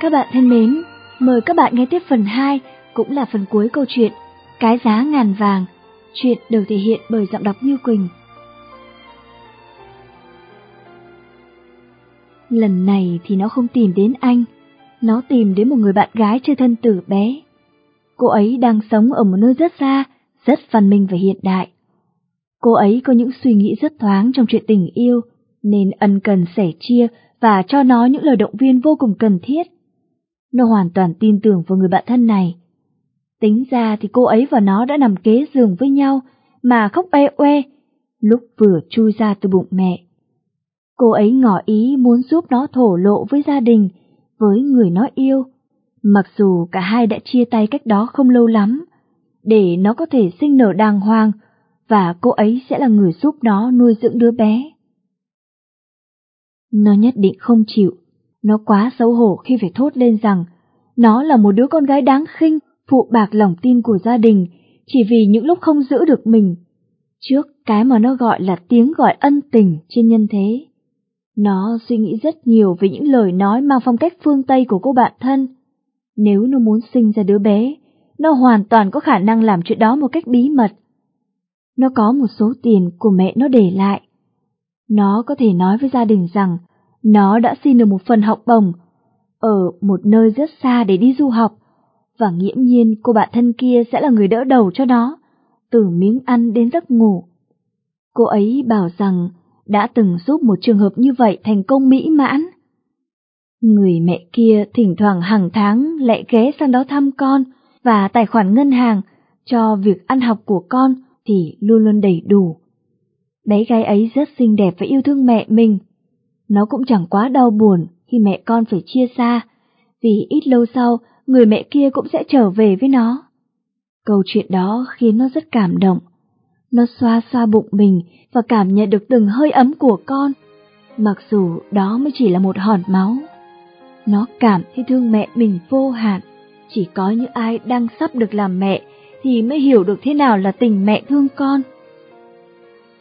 Các bạn thân mến, mời các bạn nghe tiếp phần 2, cũng là phần cuối câu chuyện Cái giá ngàn vàng. Chuyện được thể hiện bởi giọng đọc Như Quỳnh. Lần này thì nó không tìm đến anh, nó tìm đến một người bạn gái chơi thân từ bé. Cô ấy đang sống ở một nơi rất xa, rất văn minh và hiện đại. Cô ấy có những suy nghĩ rất thoáng trong chuyện tình yêu, nên ân cần sẻ chia và cho nó những lời động viên vô cùng cần thiết. Nó hoàn toàn tin tưởng vào người bạn thân này. Tính ra thì cô ấy và nó đã nằm kế giường với nhau mà khóc e oe lúc vừa chui ra từ bụng mẹ. Cô ấy ngỏ ý muốn giúp nó thổ lộ với gia đình, với người nó yêu, mặc dù cả hai đã chia tay cách đó không lâu lắm, để nó có thể sinh nở đàng hoàng và cô ấy sẽ là người giúp nó nuôi dưỡng đứa bé. Nó nhất định không chịu, nó quá xấu hổ khi phải thốt lên rằng nó là một đứa con gái đáng khinh, phụ bạc lòng tin của gia đình, chỉ vì những lúc không giữ được mình, trước cái mà nó gọi là tiếng gọi ân tình trên nhân thế. Nó suy nghĩ rất nhiều về những lời nói mang phong cách phương Tây của cô bạn thân. Nếu nó muốn sinh ra đứa bé, nó hoàn toàn có khả năng làm chuyện đó một cách bí mật. Nó có một số tiền của mẹ nó để lại. Nó có thể nói với gia đình rằng nó đã xin được một phần học bổng ở một nơi rất xa để đi du học, và nghiễm nhiên cô bạn thân kia sẽ là người đỡ đầu cho nó, từ miếng ăn đến giấc ngủ. Cô ấy bảo rằng đã từng giúp một trường hợp như vậy thành công mỹ mãn. Người mẹ kia thỉnh thoảng hàng tháng lại ghé sang đó thăm con và tài khoản ngân hàng cho việc ăn học của con thì luôn luôn đầy đủ. Bé gái ấy rất xinh đẹp và yêu thương mẹ mình. Nó cũng chẳng quá đau buồn khi mẹ con phải chia xa, vì ít lâu sau người mẹ kia cũng sẽ trở về với nó. Câu chuyện đó khiến nó rất cảm động. Nó xoa xoa bụng mình và cảm nhận được từng hơi ấm của con, mặc dù đó mới chỉ là một hòn máu. Nó cảm thấy thương mẹ mình vô hạn, chỉ có những ai đang sắp được làm mẹ thì mới hiểu được thế nào là tình mẹ thương con.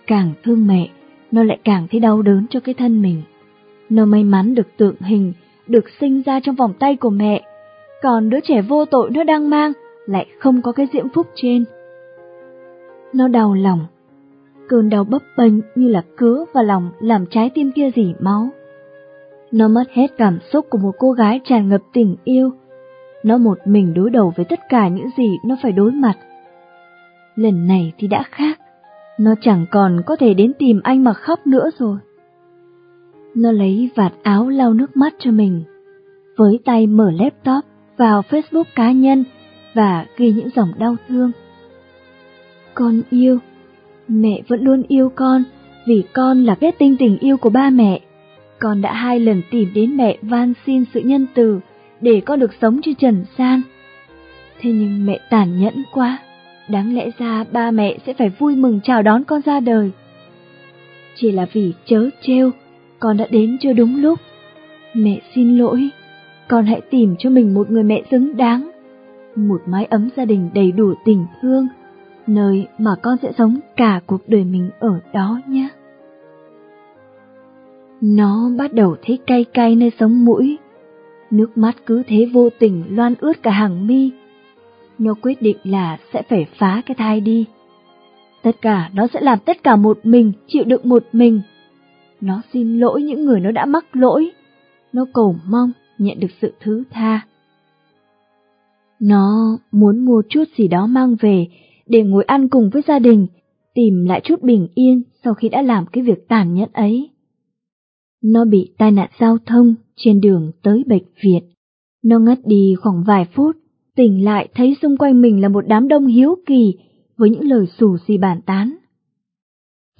Càng thương mẹ, nó lại càng thấy đau đớn cho cái thân mình. Nó may mắn được tượng hình, được sinh ra trong vòng tay của mẹ, còn đứa trẻ vô tội nó đang mang lại không có cái diễm phúc trên. Nó đau lòng, cơn đau bấp bênh như là cứa vào lòng làm trái tim kia dỉ máu. Nó mất hết cảm xúc của một cô gái tràn ngập tình yêu. Nó một mình đối đầu với tất cả những gì nó phải đối mặt. Lần này thì đã khác, nó chẳng còn có thể đến tìm anh mà khóc nữa rồi. Nó lấy vạt áo lau nước mắt cho mình, với tay mở laptop vào Facebook cá nhân và ghi những dòng đau thương. Con yêu, mẹ vẫn luôn yêu con vì con là kết tinh tình yêu của ba mẹ. Con đã hai lần tìm đến mẹ van xin sự nhân từ để con được sống trên trần gian. Thế nhưng mẹ tàn nhẫn quá, đáng lẽ ra ba mẹ sẽ phải vui mừng chào đón con ra đời. Chỉ là vì chớ trêu, con đã đến chưa đúng lúc. Mẹ xin lỗi, con hãy tìm cho mình một người mẹ xứng đáng, một mái ấm gia đình đầy đủ tình thương, nơi mà con sẽ sống cả cuộc đời mình ở đó nhé. Nó bắt đầu thấy cay cay nơi sống mũi, nước mắt cứ thế vô tình loan ướt cả hàng mi. Nó quyết định là sẽ phải phá cái thai đi. Tất cả nó sẽ làm tất cả một mình, chịu đựng một mình. Nó xin lỗi những người nó đã mắc lỗi. Nó cầu mong nhận được sự thứ tha. Nó muốn mua chút gì đó mang về để ngồi ăn cùng với gia đình, tìm lại chút bình yên sau khi đã làm cái việc tàn nhẫn ấy. Nó bị tai nạn giao thông trên đường tới bệnh viện. Nó ngất đi khoảng vài phút, tỉnh lại thấy xung quanh mình là một đám đông hiếu kỳ với những lời xù xì bàn tán.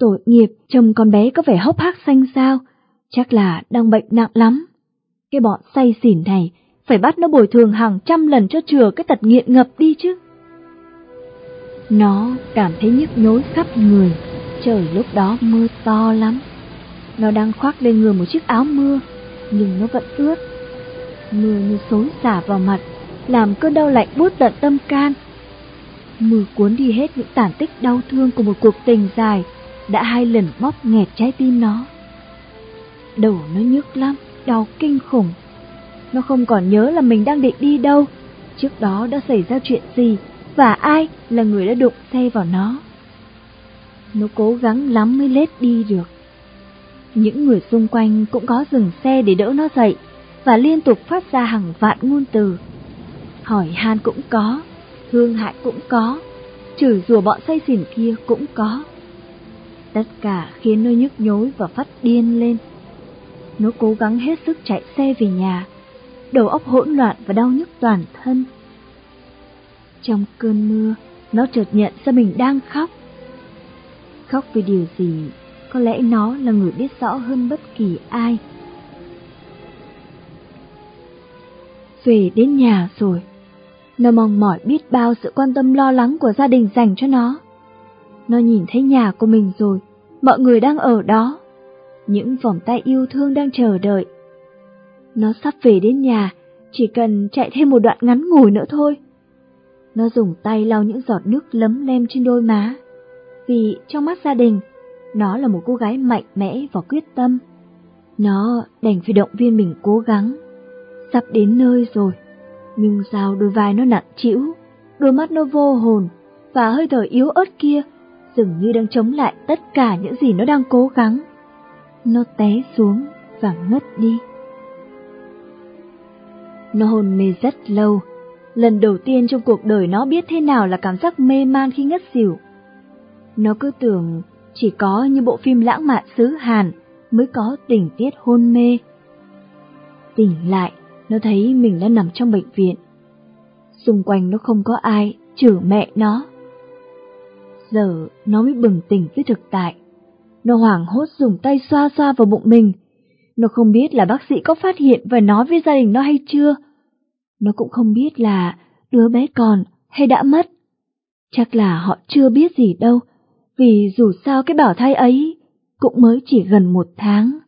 Tội nghiệp, chồng con bé có vẻ hốc hác xanh sao, chắc là đang bệnh nặng lắm. Cái bọn say xỉn này phải bắt nó bồi thường hàng trăm lần cho chừa cái tật nghiện ngập đi chứ. Nó cảm thấy nhức nhối khắp người, trời lúc đó mưa to lắm. Nó đang khoác lên người một chiếc áo mưa, nhưng nó vẫn ướt. Mưa như xối xả vào mặt, làm cơn đau lạnh buốt tận tâm can. Mưa cuốn đi hết những tàn tích đau thương của một cuộc tình dài, đã hai lần bóp nghẹt trái tim nó. Đầu nó nhức lắm, đau kinh khủng. Nó không còn nhớ là mình đang định đi đâu, trước đó đã xảy ra chuyện gì, và ai là người đã đụng xe vào nó. Nó cố gắng lắm mới lết đi được. Những người xung quanh cũng có dừng xe để đỡ nó dậy và liên tục phát ra hàng vạn ngôn từ. Hỏi han cũng có, thương hại cũng có, chửi rủa bọn say xỉn kia cũng có. Tất cả khiến nó nhức nhối và phát điên lên. Nó cố gắng hết sức chạy xe về nhà, đầu óc hỗn loạn và đau nhức toàn thân. Trong cơn mưa, nó chợt nhận ra mình đang khóc. Khóc vì điều gì, có lẽ nó là người biết rõ hơn bất kỳ ai. Về đến nhà rồi, nó mong mỏi biết bao sự quan tâm lo lắng của gia đình dành cho nó. Nó nhìn thấy nhà của mình rồi, mọi người đang ở đó. Những vòng tay yêu thương đang chờ đợi. Nó sắp về đến nhà, chỉ cần chạy thêm một đoạn ngắn ngủi nữa thôi. Nó dùng tay lau những giọt nước lấm lem trên đôi má. Vì trong mắt gia đình, nó là một cô gái mạnh mẽ và quyết tâm. Nó đành phải động viên mình cố gắng. Sắp đến nơi rồi, nhưng sao đôi vai nó nặng trĩu, đôi mắt nó vô hồn, và hơi thở yếu ớt kia dường như đang chống lại tất cả những gì nó đang cố gắng. Nó té xuống và ngất đi. Nó hôn mê rất lâu, lần đầu tiên trong cuộc đời nó biết thế nào là cảm giác mê man khi ngất xỉu. Nó cứ tưởng chỉ có như bộ phim lãng mạn xứ Hàn mới có tình tiết hôn mê. Tỉnh lại, nó thấy mình đã nằm trong bệnh viện. Xung quanh nó không có ai, trừ mẹ nó. Giờ nó mới bừng tỉnh với thực tại. Nó hoảng hốt dùng tay xoa xoa vào bụng mình. Nó không biết là bác sĩ có phát hiện và nói với gia đình nó hay chưa. Nó cũng không biết là đứa bé còn hay đã mất. Chắc là họ chưa biết gì đâu, vì dù sao cái bảo thai ấy cũng mới chỉ gần một tháng.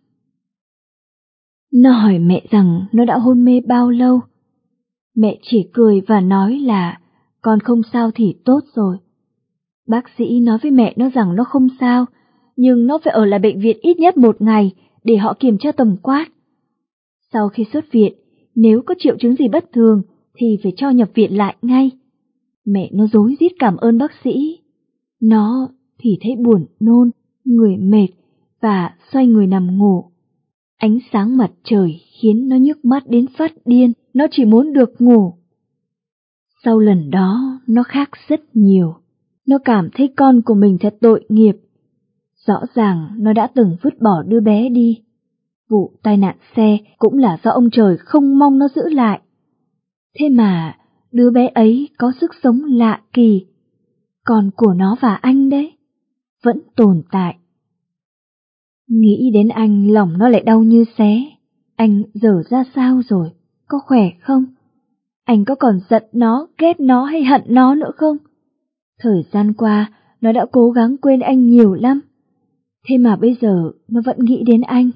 Nó hỏi mẹ rằng nó đã hôn mê bao lâu. Mẹ chỉ cười và nói là con không sao thì tốt rồi. Bác sĩ nói với mẹ nó rằng nó không sao, nhưng nó phải ở lại bệnh viện ít nhất một ngày để họ kiểm tra tầm quát. Sau khi xuất viện, nếu có triệu chứng gì bất thường thì phải cho nhập viện lại ngay. Mẹ nó dối rít cảm ơn bác sĩ. Nó thì thấy buồn nôn, người mệt và xoay người nằm ngủ. Ánh sáng mặt trời khiến nó nhức mắt đến phát điên, nó chỉ muốn được ngủ. Sau lần đó, nó khác rất nhiều. Nó cảm thấy con của mình thật tội nghiệp. Rõ ràng nó đã từng vứt bỏ đứa bé đi. Vụ tai nạn xe cũng là do ông trời không mong nó giữ lại. Thế mà, đứa bé ấy có sức sống lạ kỳ. Con của nó và anh đấy, vẫn tồn tại. Nghĩ đến anh lòng nó lại đau như xé. Anh giờ ra sao rồi? Có khỏe không? Anh có còn giận nó, ghét nó hay hận nó nữa không? Thời gian qua, nó đã cố gắng quên anh nhiều lắm. Thế mà bây giờ nó vẫn nghĩ đến anh.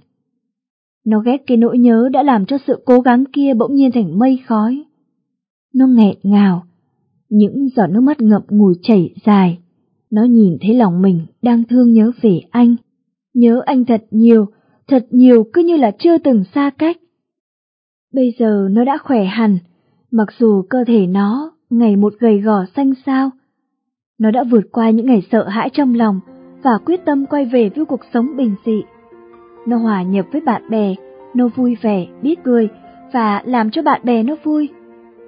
Nó ghét cái nỗi nhớ đã làm cho sự cố gắng kia bỗng nhiên thành mây khói. Nó nghẹn ngào, những giọt nước mắt ngậm ngùi chảy dài. Nó nhìn thấy lòng mình đang thương nhớ về anh. Nhớ anh thật nhiều, thật nhiều cứ như là chưa từng xa cách. Bây giờ nó đã khỏe hẳn, mặc dù cơ thể nó ngày một gầy gò xanh xao, nó đã vượt qua những ngày sợ hãi trong lòng và quyết tâm quay về với cuộc sống bình dị. Nó hòa nhập với bạn bè, nó vui vẻ, biết cười và làm cho bạn bè nó vui.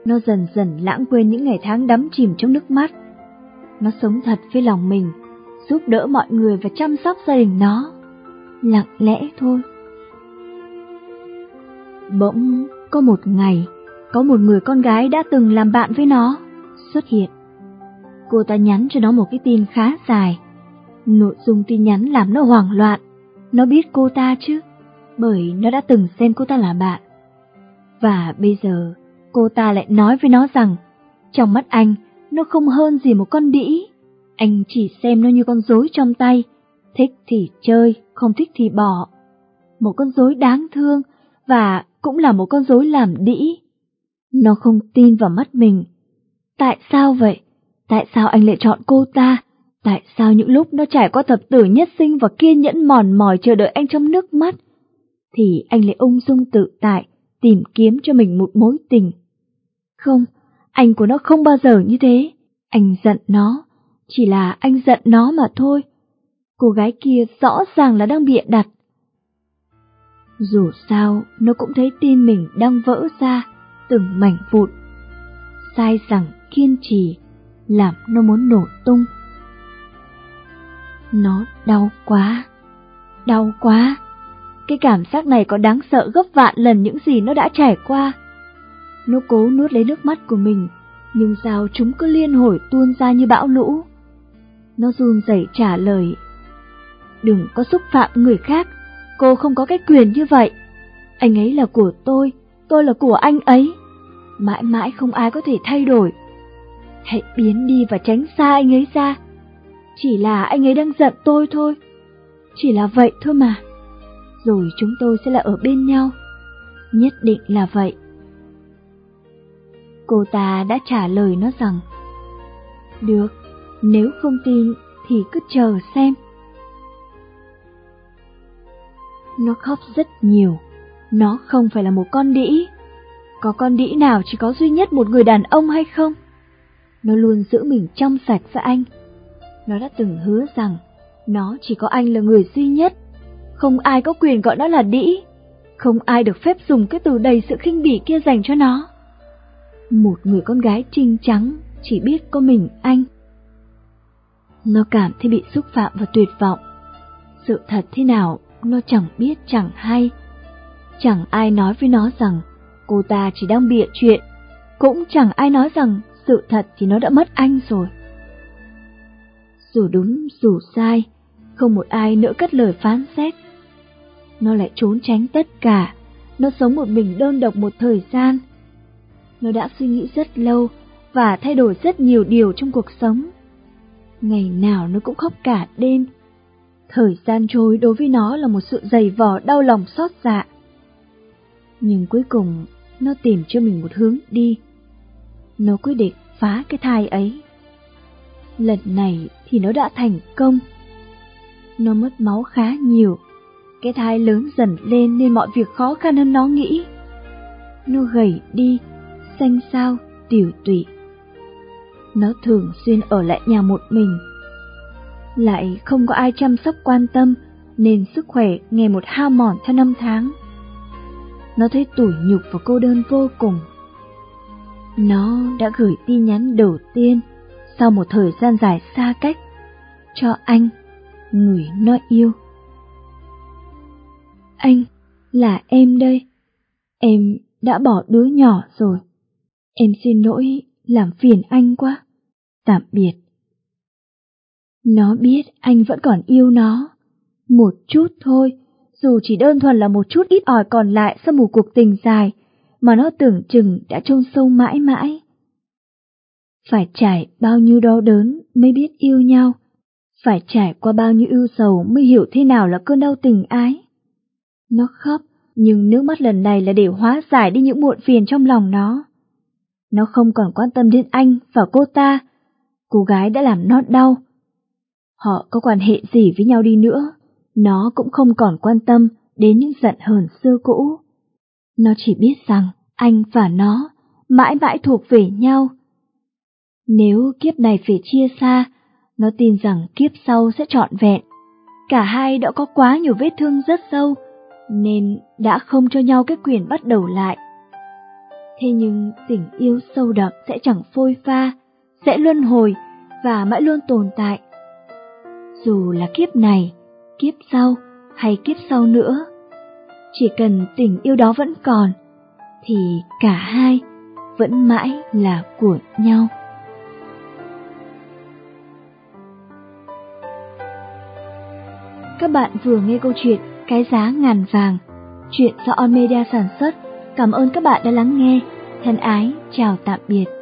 Nó dần dần lãng quên những ngày tháng đắm chìm trong nước mắt. Nó sống thật với lòng mình, giúp đỡ mọi người và chăm sóc gia đình nó. Lặng lẽ thôi. Bỗng có một ngày, có một người con gái đã từng làm bạn với nó xuất hiện cô ta nhắn cho nó một cái tin khá dài. Nội dung tin nhắn làm nó hoảng loạn. Nó biết cô ta chứ, bởi nó đã từng xem cô ta là bạn. Và bây giờ, cô ta lại nói với nó rằng, trong mắt anh, nó không hơn gì một con đĩ. Anh chỉ xem nó như con rối trong tay, thích thì chơi, không thích thì bỏ. Một con rối đáng thương và cũng là một con rối làm đĩ. Nó không tin vào mắt mình. Tại sao vậy? Tại sao anh lại chọn cô ta? Tại sao những lúc nó trải qua thập tử nhất sinh và kiên nhẫn mòn mỏi chờ đợi anh trong nước mắt, thì anh lại ung dung tự tại, tìm kiếm cho mình một mối tình. Không, anh của nó không bao giờ như thế. Anh giận nó, chỉ là anh giận nó mà thôi. Cô gái kia rõ ràng là đang bịa đặt. Dù sao, nó cũng thấy tim mình đang vỡ ra từng mảnh vụn. Sai rằng kiên trì, làm nó muốn nổ tung. Nó đau quá, đau quá. Cái cảm giác này có đáng sợ gấp vạn lần những gì nó đã trải qua. Nó cố nuốt lấy nước mắt của mình, nhưng sao chúng cứ liên hồi tuôn ra như bão lũ. Nó run rẩy trả lời. Đừng có xúc phạm người khác, cô không có cái quyền như vậy. Anh ấy là của tôi, tôi là của anh ấy. Mãi mãi không ai có thể thay đổi. Hãy biến đi và tránh xa anh ấy ra. Chỉ là anh ấy đang giận tôi thôi. Chỉ là vậy thôi mà. Rồi chúng tôi sẽ là ở bên nhau. Nhất định là vậy. Cô ta đã trả lời nó rằng Được, nếu không tin thì cứ chờ xem. Nó khóc rất nhiều, nó không phải là một con đĩ. Có con đĩ nào chỉ có duy nhất một người đàn ông hay không? Nó luôn giữ mình trong sạch với anh. Nó đã từng hứa rằng nó chỉ có anh là người duy nhất. Không ai có quyền gọi nó là đĩ. Không ai được phép dùng cái từ đầy sự khinh bỉ kia dành cho nó. Một người con gái trinh trắng chỉ biết có mình anh. Nó cảm thấy bị xúc phạm và tuyệt vọng. Sự thật thế nào nó chẳng biết chẳng hay. Chẳng ai nói với nó rằng cô ta chỉ đang bịa chuyện, cũng chẳng ai nói rằng sự thật thì nó đã mất anh rồi. Dù đúng dù sai, không một ai nữa cất lời phán xét. Nó lại trốn tránh tất cả, nó sống một mình đơn độc một thời gian. Nó đã suy nghĩ rất lâu và thay đổi rất nhiều điều trong cuộc sống. Ngày nào nó cũng khóc cả đêm. Thời gian trôi đối với nó là một sự dày vò đau lòng xót dạ. Nhưng cuối cùng, nó tìm cho mình một hướng đi. Nó quyết định phá cái thai ấy. Lần này thì nó đã thành công. Nó mất máu khá nhiều. Cái thai lớn dần lên nên mọi việc khó khăn hơn nó nghĩ. Nó gầy đi, xanh xao, tiểu tụy. Nó thường xuyên ở lại nhà một mình. Lại không có ai chăm sóc quan tâm nên sức khỏe ngày một hao mòn theo năm tháng. Nó thấy tủi nhục và cô đơn vô cùng. Nó đã gửi tin nhắn đầu tiên sau một thời gian dài xa cách cho anh, người nó yêu. Anh, là em đây. Em đã bỏ đứa nhỏ rồi. Em xin lỗi, làm phiền anh quá. Tạm biệt. Nó biết anh vẫn còn yêu nó. Một chút thôi, dù chỉ đơn thuần là một chút ít ỏi còn lại sau một cuộc tình dài, mà nó tưởng chừng đã chôn sâu mãi mãi. Phải trải bao nhiêu đau đớn mới biết yêu nhau, phải trải qua bao nhiêu ưu sầu mới hiểu thế nào là cơn đau tình ái. Nó khóc, nhưng nước mắt lần này là để hóa giải đi những muộn phiền trong lòng nó. Nó không còn quan tâm đến anh và cô ta, cô gái đã làm nó đau. Họ có quan hệ gì với nhau đi nữa, nó cũng không còn quan tâm đến những giận hờn xưa cũ. Nó chỉ biết rằng anh và nó mãi mãi thuộc về nhau. Nếu kiếp này phải chia xa, nó tin rằng kiếp sau sẽ trọn vẹn. Cả hai đã có quá nhiều vết thương rất sâu, nên đã không cho nhau cái quyền bắt đầu lại. Thế nhưng tình yêu sâu đậm sẽ chẳng phôi pha, sẽ luân hồi và mãi luôn tồn tại. Dù là kiếp này, kiếp sau hay kiếp sau nữa, chỉ cần tình yêu đó vẫn còn, thì cả hai vẫn mãi là của nhau. Các bạn vừa nghe câu chuyện Cái giá ngàn vàng, chuyện do On Media sản xuất. Cảm ơn các bạn đã lắng nghe. Thân ái, chào tạm biệt.